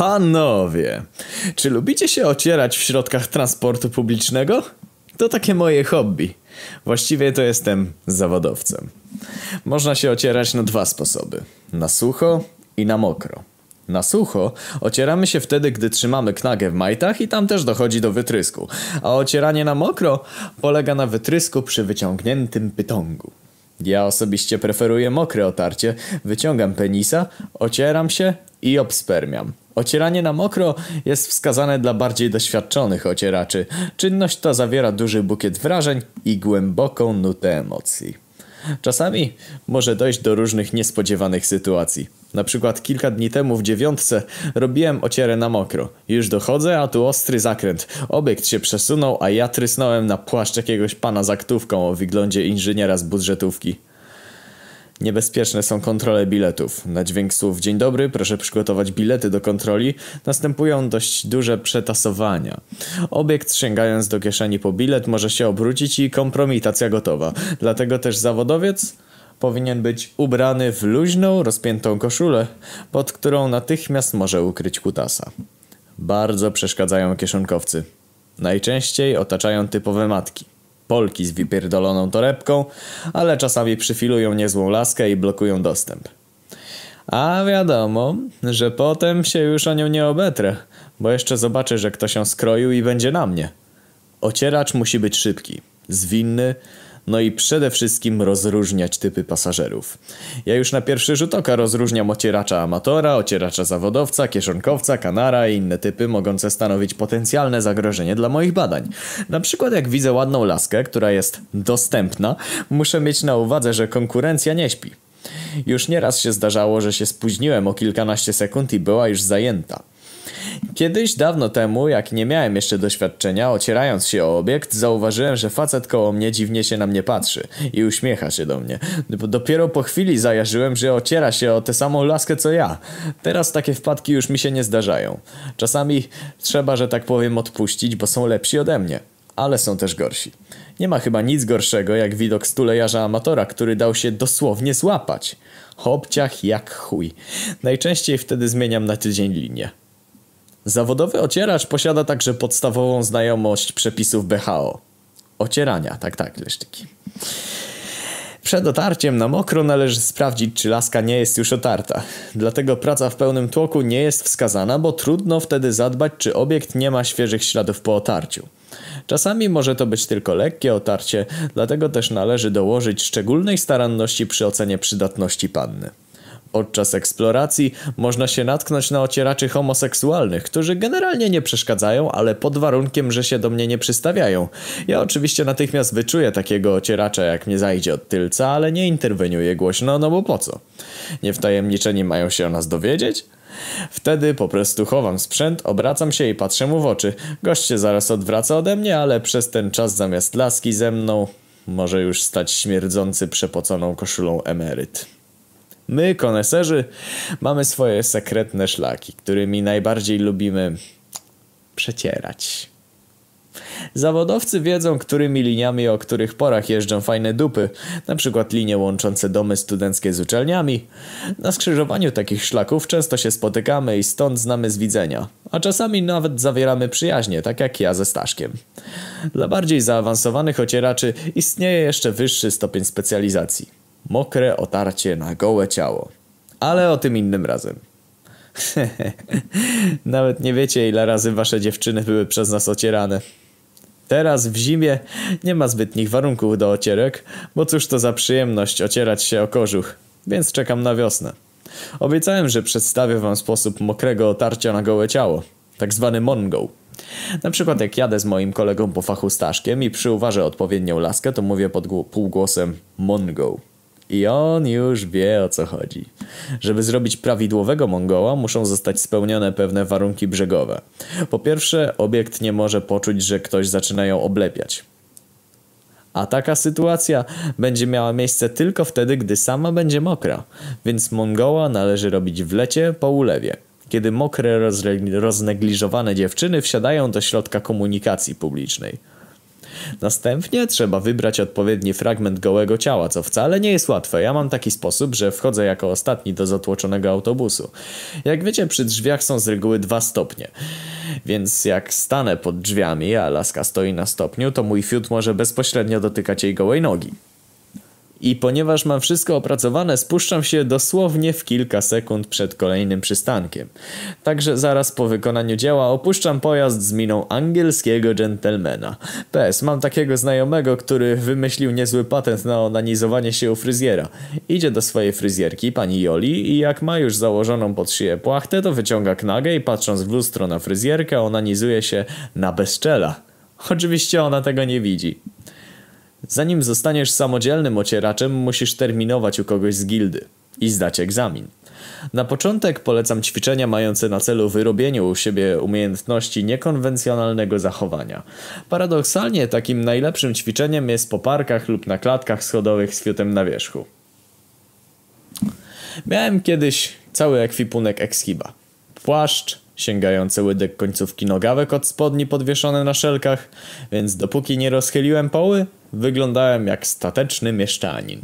Panowie, czy lubicie się ocierać w środkach transportu publicznego? To takie moje hobby. Właściwie to jestem zawodowcem. Można się ocierać na dwa sposoby: na sucho i na mokro. Na sucho ocieramy się wtedy, gdy trzymamy knagę w majtach i tam też dochodzi do wytrysku, a ocieranie na mokro polega na wytrysku przy wyciągniętym pytongu. Ja osobiście preferuję mokre otarcie, wyciągam penisa, ocieram się i obspermiam. Ocieranie na mokro jest wskazane dla bardziej doświadczonych ocieraczy. Czynność ta zawiera duży bukiet wrażeń i głęboką nutę emocji. Czasami może dojść do różnych niespodziewanych sytuacji. Na przykład kilka dni temu w dziewiątce robiłem ocierę na mokro. Już dochodzę, a tu ostry zakręt. Obiekt się przesunął, a ja trysnąłem na płaszcz jakiegoś pana z aktówką o wyglądzie inżyniera z budżetówki. Niebezpieczne są kontrole biletów. Na dźwięk słów dzień dobry, proszę przygotować bilety do kontroli, następują dość duże przetasowania. Obiekt sięgając do kieszeni po bilet może się obrócić i kompromitacja gotowa. Dlatego też zawodowiec powinien być ubrany w luźną, rozpiętą koszulę, pod którą natychmiast może ukryć kutasa. Bardzo przeszkadzają kieszonkowcy. Najczęściej otaczają typowe matki. Polki z wypierdoloną torebką, ale czasami przyfilują niezłą laskę i blokują dostęp. A wiadomo, że potem się już o nią nie obetrę, bo jeszcze zobaczę, że ktoś ją skroił i będzie na mnie. Ocieracz musi być szybki, zwinny, no i przede wszystkim rozróżniać typy pasażerów. Ja już na pierwszy rzut oka rozróżniam ocieracza amatora, ocieracza zawodowca, kieszonkowca, kanara i inne typy mogące stanowić potencjalne zagrożenie dla moich badań. Na przykład jak widzę ładną laskę, która jest dostępna, muszę mieć na uwadze, że konkurencja nie śpi. Już nieraz się zdarzało, że się spóźniłem o kilkanaście sekund i była już zajęta. Kiedyś, dawno temu, jak nie miałem jeszcze doświadczenia, ocierając się o obiekt, zauważyłem, że facet koło mnie dziwnie się na mnie patrzy i uśmiecha się do mnie. Dopiero po chwili zajarzyłem, że ociera się o tę samą laskę co ja. Teraz takie wpadki już mi się nie zdarzają. Czasami trzeba, że tak powiem, odpuścić, bo są lepsi ode mnie. Ale są też gorsi. Nie ma chyba nic gorszego jak widok stulejarza amatora, który dał się dosłownie złapać. Hopciach jak chuj. Najczęściej wtedy zmieniam na tydzień linię. Zawodowy ocieracz posiada także podstawową znajomość przepisów BHO. Ocierania, tak, tak, leszczyki. Przed otarciem na mokro należy sprawdzić, czy laska nie jest już otarta. Dlatego praca w pełnym tłoku nie jest wskazana, bo trudno wtedy zadbać, czy obiekt nie ma świeżych śladów po otarciu. Czasami może to być tylko lekkie otarcie, dlatego też należy dołożyć szczególnej staranności przy ocenie przydatności panny. Podczas eksploracji można się natknąć na ocieraczy homoseksualnych, którzy generalnie nie przeszkadzają, ale pod warunkiem, że się do mnie nie przystawiają. Ja oczywiście natychmiast wyczuję takiego ocieracza, jak mnie zajdzie od tylca, ale nie interweniuję głośno, no bo po co? Niewtajemniczeni mają się o nas dowiedzieć? Wtedy po prostu chowam sprzęt, obracam się i patrzę mu w oczy. Gość się zaraz odwraca ode mnie, ale przez ten czas zamiast laski ze mną może już stać śmierdzący przepoconą koszulą emeryt. My, koneserzy, mamy swoje sekretne szlaki, którymi najbardziej lubimy przecierać. Zawodowcy wiedzą, którymi liniami o których porach jeżdżą fajne dupy, na przykład linie łączące domy studenckie z uczelniami. Na skrzyżowaniu takich szlaków często się spotykamy i stąd znamy z widzenia, a czasami nawet zawieramy przyjaźnie, tak jak ja ze Staszkiem. Dla bardziej zaawansowanych ocieraczy istnieje jeszcze wyższy stopień specjalizacji mokre otarcie na gołe ciało. Ale o tym innym razem. Nawet nie wiecie, ile razy wasze dziewczyny były przez nas ocierane. Teraz w zimie nie ma zbytnich warunków do ocierek, bo cóż to za przyjemność ocierać się o kożuch, więc czekam na wiosnę. Obiecałem, że przedstawię wam sposób mokrego otarcia na gołe ciało, tak zwany mongo. Na przykład jak jadę z moim kolegą po fachu Staszkiem i przyuważę odpowiednią laskę, to mówię pod półgłosem mongo. I on już wie o co chodzi. Żeby zrobić prawidłowego Mongoła muszą zostać spełnione pewne warunki brzegowe. Po pierwsze, obiekt nie może poczuć, że ktoś zaczyna ją oblepiać. A taka sytuacja będzie miała miejsce tylko wtedy, gdy sama będzie mokra, więc Mongoła należy robić w lecie po ulewie, kiedy mokre, roznegliżowane dziewczyny wsiadają do środka komunikacji publicznej. Następnie trzeba wybrać odpowiedni fragment gołego ciała, co wcale nie jest łatwe. Ja mam taki sposób, że wchodzę jako ostatni do zatłoczonego autobusu. Jak wiecie, przy drzwiach są z reguły dwa stopnie. Więc jak stanę pod drzwiami, a laska stoi na stopniu, to mój fiut może bezpośrednio dotykać jej gołej nogi. I ponieważ mam wszystko opracowane, spuszczam się dosłownie w kilka sekund przed kolejnym przystankiem. Także zaraz po wykonaniu dzieła opuszczam pojazd z miną angielskiego dżentelmena. PS, mam takiego znajomego, który wymyślił niezły patent na onanizowanie się u fryzjera. Idzie do swojej fryzjerki, pani Joli, i jak ma już założoną pod szyję płachtę, to wyciąga knagę i patrząc w lustro na fryzjerkę, onanizuje się na bezczela. Oczywiście ona tego nie widzi. Zanim zostaniesz samodzielnym ocieraczem, musisz terminować u kogoś z gildy i zdać egzamin. Na początek polecam ćwiczenia mające na celu wyrobienie u siebie umiejętności niekonwencjonalnego zachowania. Paradoksalnie takim najlepszym ćwiczeniem jest po parkach lub na klatkach schodowych z fiutem na wierzchu. Miałem kiedyś cały ekwipunek Exhiba. Płaszcz, sięgające łydek końcówki nogawek od spodni podwieszone na szelkach, więc dopóki nie rozchyliłem poły, wyglądałem jak stateczny mieszczanin.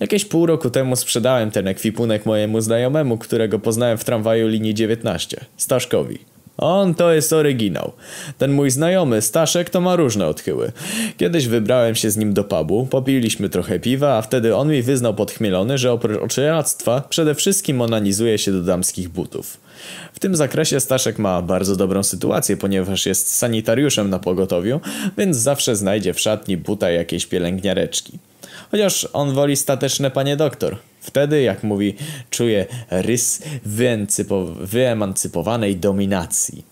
Jakieś pół roku temu sprzedałem ten ekwipunek mojemu znajomemu, którego poznałem w tramwaju linii 19, Staszkowi. On to jest oryginał. Ten mój znajomy, Staszek, to ma różne odchyły. Kiedyś wybrałem się z nim do pubu, popiliśmy trochę piwa, a wtedy on mi wyznał podchmielony, że oprócz oczeractwa przede wszystkim onanizuje się do damskich butów. W tym zakresie Staszek ma bardzo dobrą sytuację, ponieważ jest sanitariuszem na pogotowiu, więc zawsze znajdzie w szatni buta jakiejś pielęgniareczki. Chociaż on woli stateczne panie doktor. Wtedy, jak mówi, czuje rys wyemancypowanej dominacji.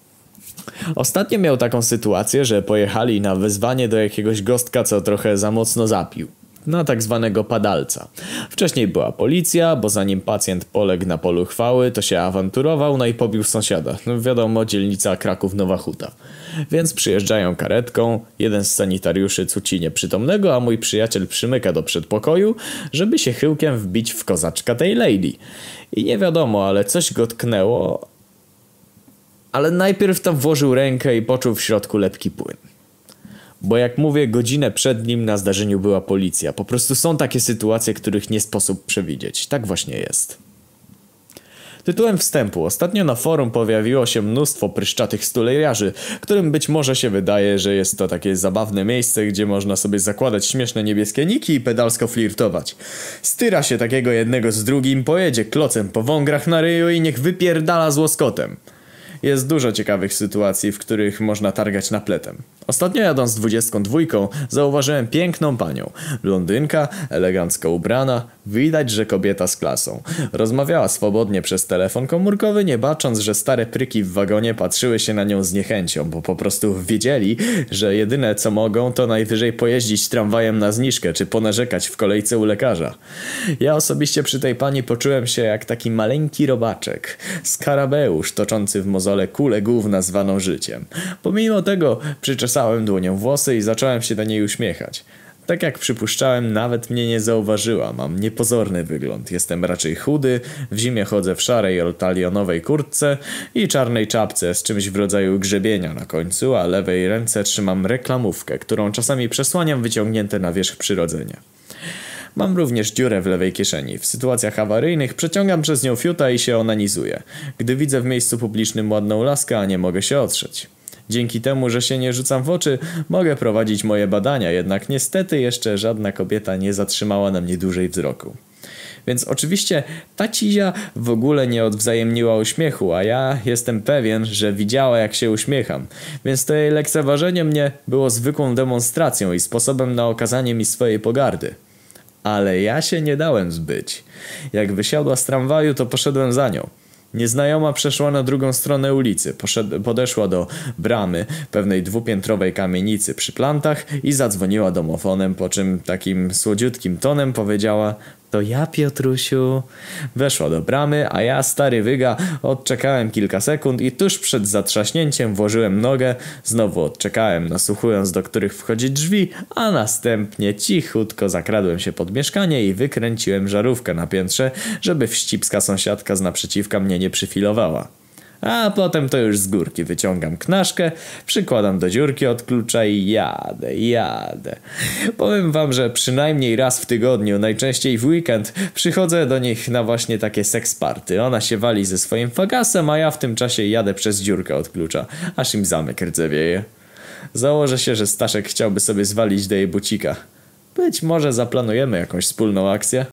Ostatnio miał taką sytuację, że pojechali na wezwanie do jakiegoś gostka, co trochę za mocno zapił na tak zwanego padalca. Wcześniej była policja, bo zanim pacjent poległ na polu chwały, to się awanturował, no i pobił sąsiada. No wiadomo, dzielnica Kraków-Nowa Huta. Więc przyjeżdżają karetką, jeden z sanitariuszy cuci nieprzytomnego, a mój przyjaciel przymyka do przedpokoju, żeby się chyłkiem wbić w kozaczka tej lady. I nie wiadomo, ale coś go tknęło, ale najpierw tam włożył rękę i poczuł w środku lepki płyn. Bo jak mówię, godzinę przed nim na zdarzeniu była policja. Po prostu są takie sytuacje, których nie sposób przewidzieć. Tak właśnie jest. Tytułem wstępu. Ostatnio na forum pojawiło się mnóstwo pryszczatych stulejrarzy, którym być może się wydaje, że jest to takie zabawne miejsce, gdzie można sobie zakładać śmieszne niebieskie niki i pedalsko flirtować. Styra się takiego jednego z drugim, pojedzie klocem po wągrach na ryju i niech wypierdala z łoskotem. Jest dużo ciekawych sytuacji, w których można targać napletem. Ostatnio jadąc dwudziestką dwójką zauważyłem piękną panią. Blondynka, elegancko ubrana, widać, że kobieta z klasą. Rozmawiała swobodnie przez telefon komórkowy, nie bacząc, że stare pryki w wagonie patrzyły się na nią z niechęcią, bo po prostu wiedzieli, że jedyne co mogą to najwyżej pojeździć tramwajem na zniżkę, czy ponarzekać w kolejce u lekarza. Ja osobiście przy tej pani poczułem się jak taki maleńki robaczek, skarabeusz toczący w mozole kulę główna zwaną życiem. Pomimo tego przyczesałem Przyczesałem dłonią włosy i zacząłem się do niej uśmiechać. Tak jak przypuszczałem, nawet mnie nie zauważyła. Mam niepozorny wygląd. Jestem raczej chudy, w zimie chodzę w szarej talionowej kurtce i czarnej czapce z czymś w rodzaju grzebienia na końcu, a lewej ręce trzymam reklamówkę, którą czasami przesłaniam wyciągnięte na wierzch przyrodzenia. Mam również dziurę w lewej kieszeni. W sytuacjach awaryjnych przeciągam przez nią fiuta i się onanizuję. Gdy widzę w miejscu publicznym ładną laskę, a nie mogę się otrzeć. Dzięki temu, że się nie rzucam w oczy, mogę prowadzić moje badania, jednak niestety jeszcze żadna kobieta nie zatrzymała na mnie dłużej wzroku. Więc oczywiście ta cizia w ogóle nie odwzajemniła uśmiechu, a ja jestem pewien, że widziała jak się uśmiecham. Więc to jej lekceważenie mnie było zwykłą demonstracją i sposobem na okazanie mi swojej pogardy. Ale ja się nie dałem zbyć. Jak wysiadła z tramwaju, to poszedłem za nią. Nieznajoma przeszła na drugą stronę ulicy, poszed, podeszła do bramy pewnej dwupiętrowej kamienicy przy plantach i zadzwoniła domofonem, po czym takim słodziutkim tonem powiedziała to ja, Piotrusiu. Weszła do bramy, a ja, stary wyga, odczekałem kilka sekund i tuż przed zatrzaśnięciem włożyłem nogę, znowu odczekałem, nasłuchując do których wchodzi drzwi, a następnie cichutko zakradłem się pod mieszkanie i wykręciłem żarówkę na piętrze, żeby wścibska sąsiadka z naprzeciwka mnie nie przyfilowała. A potem to już z górki wyciągam knaszkę, przykładam do dziurki od klucza i jadę, jadę. Powiem wam, że przynajmniej raz w tygodniu, najczęściej w weekend, przychodzę do nich na właśnie takie seks party. Ona się wali ze swoim fagasem, a ja w tym czasie jadę przez dziurkę od klucza, aż im zamek rdzewieje. Założę się, że Staszek chciałby sobie zwalić do jej bucika. Być może zaplanujemy jakąś wspólną akcję.